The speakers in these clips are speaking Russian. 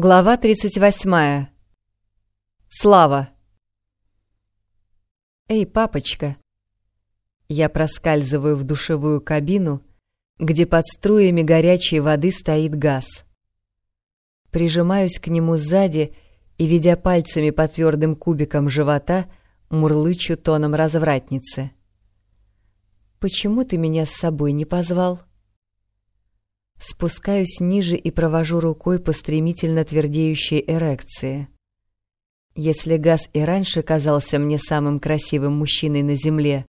Глава 38. Слава. «Эй, папочка!» Я проскальзываю в душевую кабину, где под струями горячей воды стоит газ. Прижимаюсь к нему сзади и, ведя пальцами по твердым кубикам живота, мурлычу тоном развратницы. «Почему ты меня с собой не позвал?» Спускаюсь ниже и провожу рукой по стремительно твердеющей эрекции. Если Газ и раньше казался мне самым красивым мужчиной на Земле,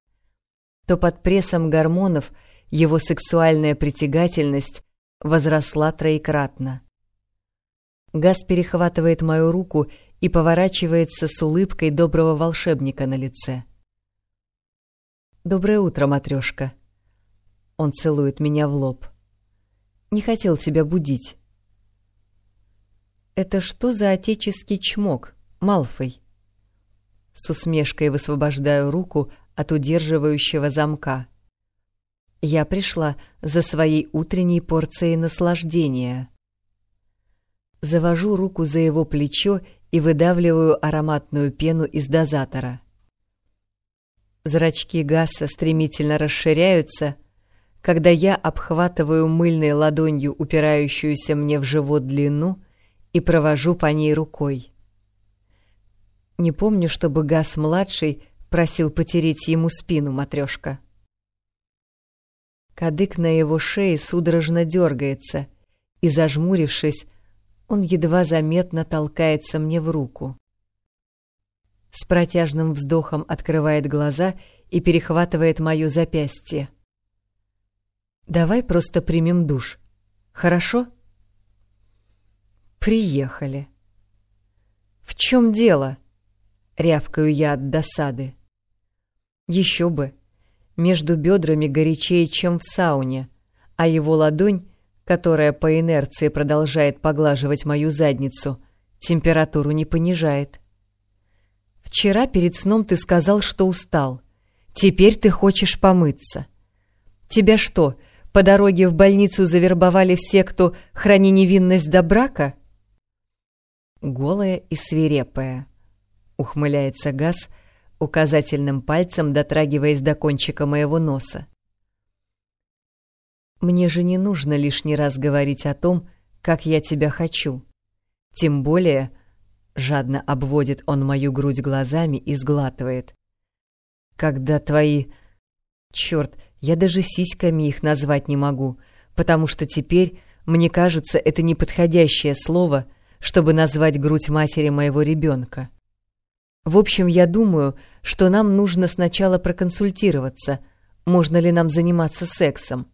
то под прессом гормонов его сексуальная притягательность возросла троекратно. Газ перехватывает мою руку и поворачивается с улыбкой доброго волшебника на лице. «Доброе утро, матрешка!» Он целует меня в лоб. Не хотел тебя будить. Это что за отеческий чмок, Малфой? С усмешкой высвобождаю руку от удерживающего замка. Я пришла за своей утренней порцией наслаждения. Завожу руку за его плечо и выдавливаю ароматную пену из дозатора. Зрачки Гасса стремительно расширяются — когда я обхватываю мыльной ладонью упирающуюся мне в живот длину и провожу по ней рукой. Не помню, чтобы Газ-младший просил потереть ему спину, матрешка. Кадык на его шее судорожно дергается, и, зажмурившись, он едва заметно толкается мне в руку. С протяжным вздохом открывает глаза и перехватывает моё запястье. Давай просто примем душ. Хорошо? Приехали. В чем дело? Рявкаю я от досады. Еще бы. Между бедрами горячее, чем в сауне, а его ладонь, которая по инерции продолжает поглаживать мою задницу, температуру не понижает. Вчера перед сном ты сказал, что устал. Теперь ты хочешь помыться. Тебя что, по дороге в больницу завербовали все, кто храни невинность до брака? Голая и свирепая, ухмыляется Газ, указательным пальцем дотрагиваясь до кончика моего носа. Мне же не нужно лишний раз говорить о том, как я тебя хочу. Тем более, жадно обводит он мою грудь глазами и сглатывает. Когда твои... Черт, я даже сиськами их назвать не могу, потому что теперь, мне кажется, это неподходящее слово, чтобы назвать грудь матери моего ребенка. В общем, я думаю, что нам нужно сначала проконсультироваться, можно ли нам заниматься сексом.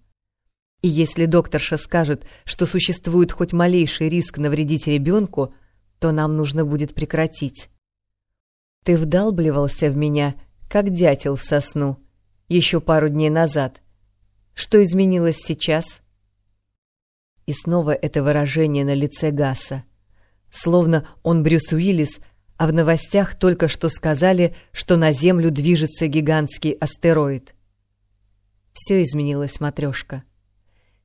И если докторша скажет, что существует хоть малейший риск навредить ребенку, то нам нужно будет прекратить. Ты вдалбливался в меня, как дятел в сосну, еще пару дней назад. Что изменилось сейчас? И снова это выражение на лице Гасса. Словно он Брюс Уиллис, а в новостях только что сказали, что на Землю движется гигантский астероид. Все изменилось, матрешка.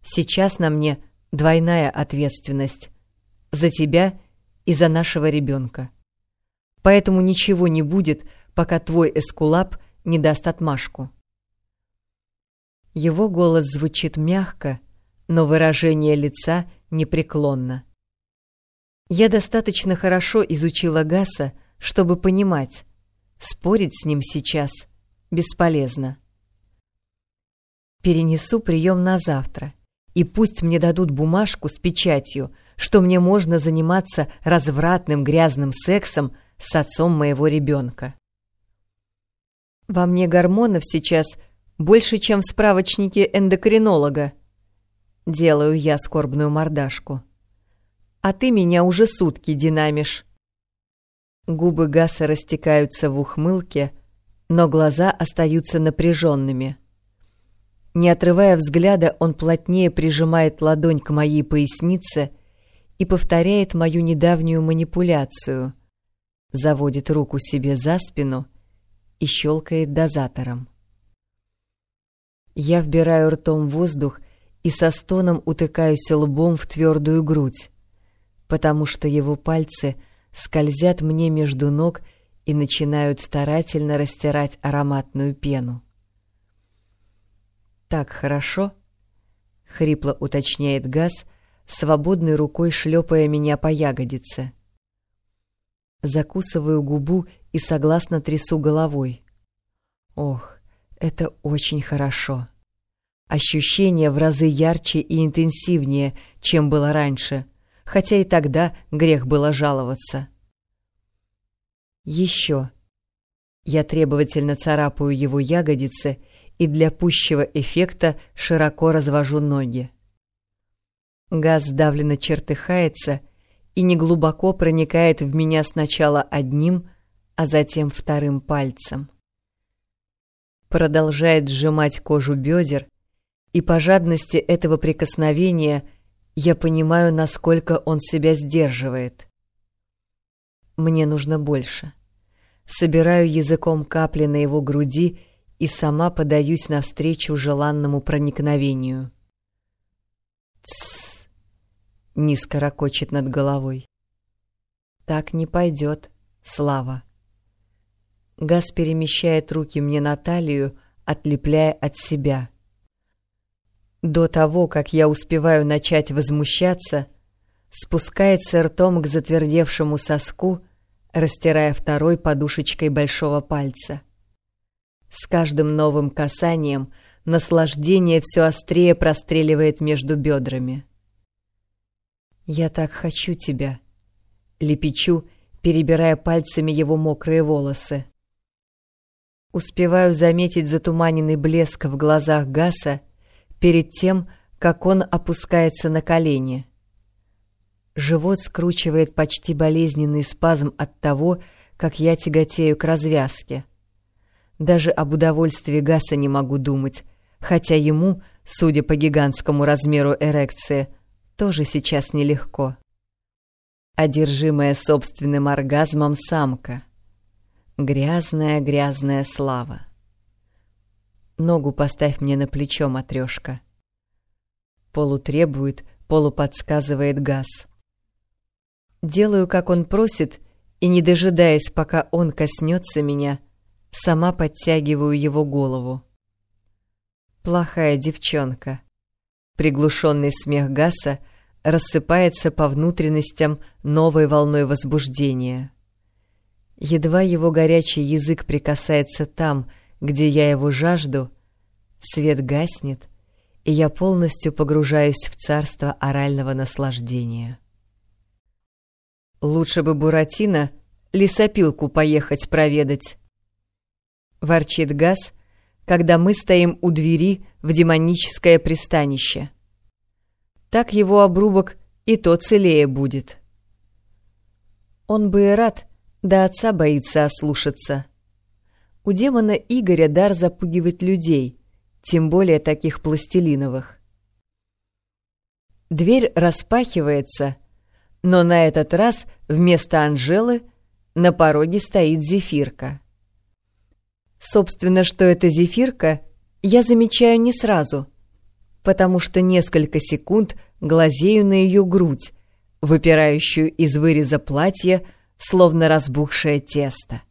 Сейчас на мне двойная ответственность. За тебя и за нашего ребенка. Поэтому ничего не будет, пока твой эскулап не даст отмашку. Его голос звучит мягко, но выражение лица непреклонно. Я достаточно хорошо изучила Гаса, чтобы понимать, спорить с ним сейчас бесполезно. Перенесу прием на завтра, и пусть мне дадут бумажку с печатью, что мне можно заниматься развратным грязным сексом с отцом моего ребенка. Во мне гормонов сейчас – больше, чем в справочнике эндокринолога. Делаю я скорбную мордашку. А ты меня уже сутки динамишь. Губы Гаса растекаются в ухмылке, но глаза остаются напряженными. Не отрывая взгляда, он плотнее прижимает ладонь к моей пояснице и повторяет мою недавнюю манипуляцию. Заводит руку себе за спину и щелкает дозатором. Я вбираю ртом воздух и со стоном утыкаюсь лбом в твердую грудь. потому что его пальцы скользят мне между ног и начинают старательно растирать ароматную пену. «Так хорошо?» — хрипло уточняет Газ, свободной рукой шлепая меня по ягодице. Закусываю губу и согласно трясу головой. Ох, это очень хорошо. Ощущение в разы ярче и интенсивнее, чем было раньше, хотя и тогда грех было жаловаться. Еще. Я требовательно царапаю его ягодицы и для пущего эффекта широко развожу ноги. Газ давленно чертыхается и неглубоко проникает в меня сначала одним, а затем вторым пальцем. Продолжает сжимать кожу бедер, и по жадности этого прикосновения я понимаю, насколько он себя сдерживает. Мне нужно больше. Собираю языком капли на его груди и сама подаюсь навстречу желанному проникновению. Тссс! Низко ракочет над головой. Так не пойдет, Слава. Газ перемещает руки мне на талию, отлепляя от себя — до того, как я успеваю начать возмущаться, спускается ртом к затвердевшему соску, растирая второй подушечкой большого пальца. С каждым новым касанием наслаждение все острее простреливает между бедрами. «Я так хочу тебя», — лепечу, перебирая пальцами его мокрые волосы. Успеваю заметить затуманенный блеск в глазах Гаса перед тем, как он опускается на колени. Живот скручивает почти болезненный спазм от того, как я тяготею к развязке. Даже об удовольствии Гаса не могу думать, хотя ему, судя по гигантскому размеру эрекции, тоже сейчас нелегко. Одержимая собственным оргазмом самка. Грязная-грязная слава. Ногу поставь мне на плечо, матрешка. Полутребует, полуподсказывает газ. Делаю, как он просит, и, не дожидаясь, пока он коснется меня, сама подтягиваю его голову. Плохая девчонка. Приглушенный смех Гаса рассыпается по внутренностям новой волной возбуждения. Едва его горячий язык прикасается там, где я его жажду, свет гаснет, и я полностью погружаюсь в царство орального наслаждения. Лучше бы Буратино лесопилку поехать проведать. Ворчит Газ, когда мы стоим у двери в демоническое пристанище. Так его обрубок и то целее будет. Он бы и рад, да отца боится ослушаться. У демона Игоря дар запугивать людей, тем более таких пластилиновых. Дверь распахивается, но на этот раз вместо Анжелы на пороге стоит Зефирка. Собственно, что это Зефирка, я замечаю не сразу, потому что несколько секунд глазею на ее грудь, выпирающую из выреза платья, словно разбухшее тесто.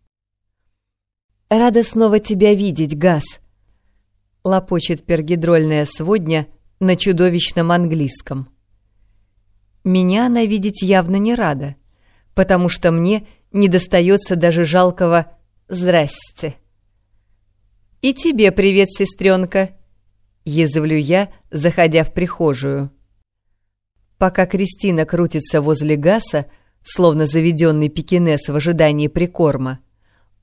«Рада снова тебя видеть, Газ!» Лопочет пергидрольная сводня на чудовищном английском. Меня она видеть явно не рада, потому что мне не достается даже жалкого «здрасте». «И тебе привет, сестренка!» — язвлю я, заходя в прихожую. Пока Кристина крутится возле Гаса, словно заведенный пекинес в ожидании прикорма,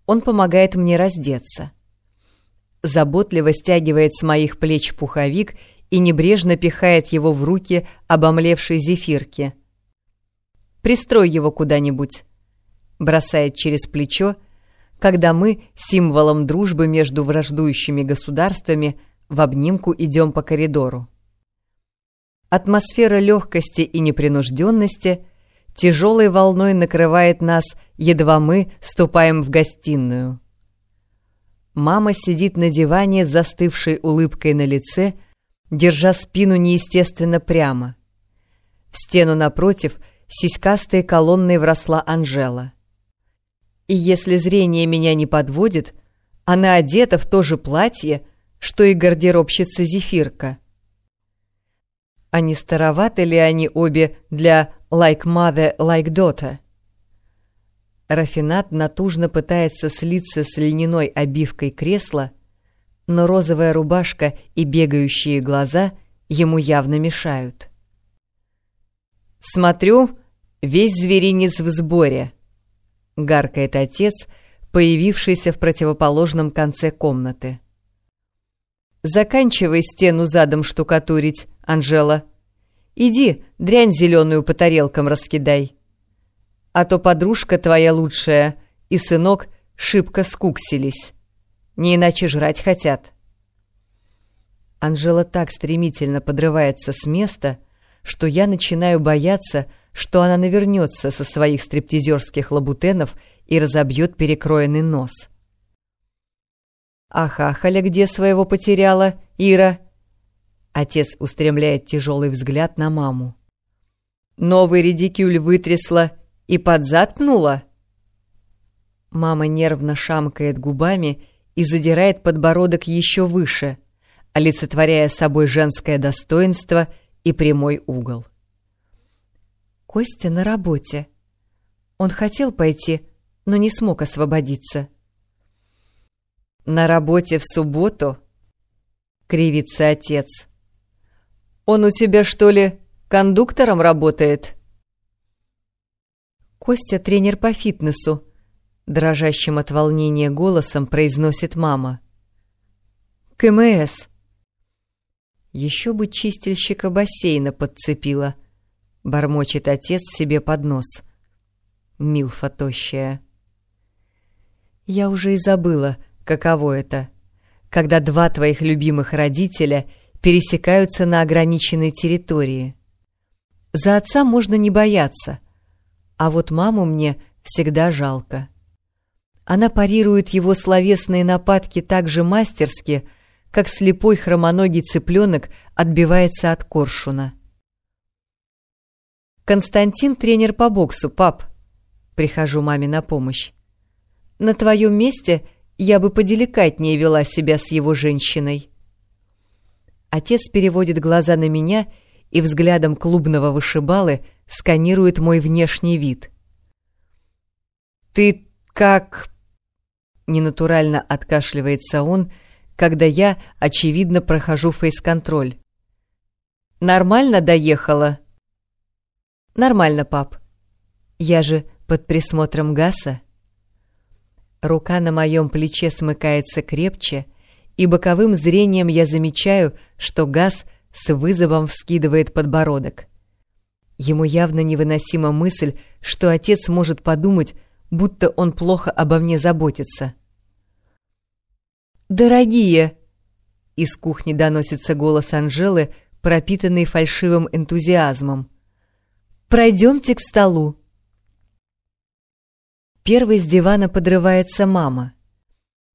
он помогает мне раздеться. Заботливо стягивает с моих плеч пуховик и небрежно пихает его в руки обомлевшей зефирки. «Пристрой его куда-нибудь», — бросает через плечо, когда мы, символом дружбы между враждующими государствами, в обнимку идем по коридору. Атмосфера легкости и непринужденности — тяжелой волной накрывает нас, едва мы ступаем в гостиную. Мама сидит на диване с застывшей улыбкой на лице, держа спину неестественно прямо. В стену напротив сиськастой колонной вросла Анжела. И если зрение меня не подводит, она одета в то же платье, что и гардеробщица Зефирка. А не староваты ли они обе для «like mother, like daughter»? Рафинат натужно пытается слиться с льняной обивкой кресла, но розовая рубашка и бегающие глаза ему явно мешают. «Смотрю, весь зверинец в сборе», — гаркает отец, появившийся в противоположном конце комнаты. «Заканчивай стену задом штукатурить, Анжела. Иди, дрянь зеленую по тарелкам раскидай» а то подружка твоя лучшая и сынок шибко скуксились. Не иначе жрать хотят». Анжела так стремительно подрывается с места, что я начинаю бояться, что она навернется со своих стриптизерских лабутенов и разобьет перекроенный нос. «А хахаля где своего потеряла, Ира?» Отец устремляет тяжелый взгляд на маму. «Новый редикюль вытрясла и под зад пнула?» Мама нервно шамкает губами и задирает подбородок еще выше, олицетворяя собой женское достоинство и прямой угол. Костя на работе. Он хотел пойти, но не смог освободиться. «На работе в субботу?» — кривится отец. «Он у тебя, что ли, кондуктором работает?» Костя тренер по фитнесу, дрожащим от волнения голосом произносит мама. КМС. Еще бы чистильщика бассейна подцепила, бормочет отец себе под нос. Милфа тощая. Я уже и забыла, каково это, когда два твоих любимых родителя пересекаются на ограниченной территории. За отца можно не бояться — а вот маму мне всегда жалко. Она парирует его словесные нападки так же мастерски, как слепой хромоногий цыпленок отбивается от коршуна. «Константин — тренер по боксу, пап», — прихожу маме на помощь. «На твоем месте я бы поделикатнее вела себя с его женщиной». Отец переводит глаза на меня и взглядом клубного вышибалы — сканирует мой внешний вид. «Ты как...» — ненатурально откашливается он, когда я, очевидно, прохожу фейс-контроль. «Нормально доехала?» «Нормально, пап. Я же под присмотром Гаса». Рука на моем плече смыкается крепче, и боковым зрением я замечаю, что Газ с вызовом вскидывает подбородок. Ему явно невыносима мысль, что отец может подумать, будто он плохо обо мне заботится. «Дорогие!» Из кухни доносится голос Анжелы, пропитанный фальшивым энтузиазмом. «Пройдемте к столу!» Первой с дивана подрывается мама.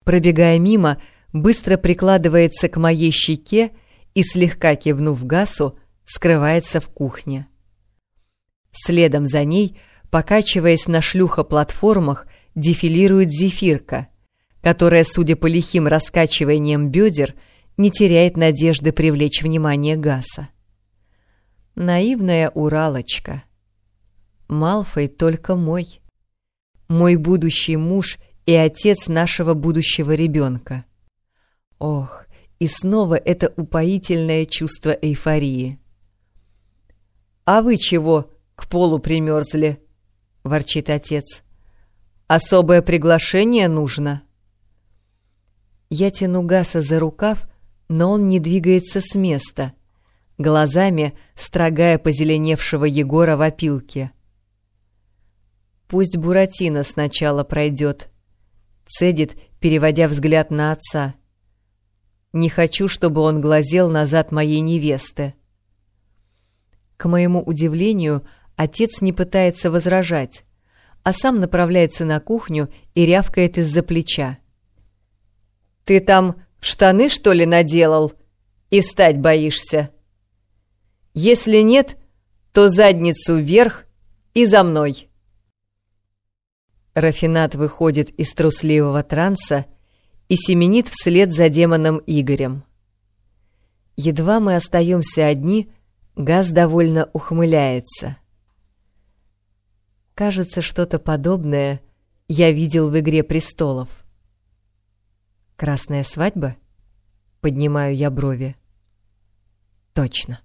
Пробегая мимо, быстро прикладывается к моей щеке и, слегка кивнув Гасу, скрывается в кухне. Следом за ней, покачиваясь на шлюхоплатформах, дефилирует зефирка, которая, судя по лихим раскачиваниям бедер, не теряет надежды привлечь внимание Гаса. Наивная уралочка. Малфой только мой. Мой будущий муж и отец нашего будущего ребенка. Ох, и снова это упоительное чувство эйфории. «А вы чего к полу примерзли», — ворчит отец. «Особое приглашение нужно». Я тяну Гаса за рукав, но он не двигается с места, глазами строгая позеленевшего Егора в опилке. «Пусть Буратино сначала пройдет», — цедит, переводя взгляд на отца. «Не хочу, чтобы он глазел назад моей невесты». К моему удивлению, — Отец не пытается возражать, а сам направляется на кухню и рявкает из-за плеча. «Ты там штаны, что ли, наделал? И встать боишься? Если нет, то задницу вверх и за мной!» Рафинат выходит из трусливого транса и семенит вслед за демоном Игорем. Едва мы остаемся одни, Газ довольно ухмыляется. Кажется, что-то подобное я видел в «Игре престолов». «Красная свадьба?» — поднимаю я брови. «Точно».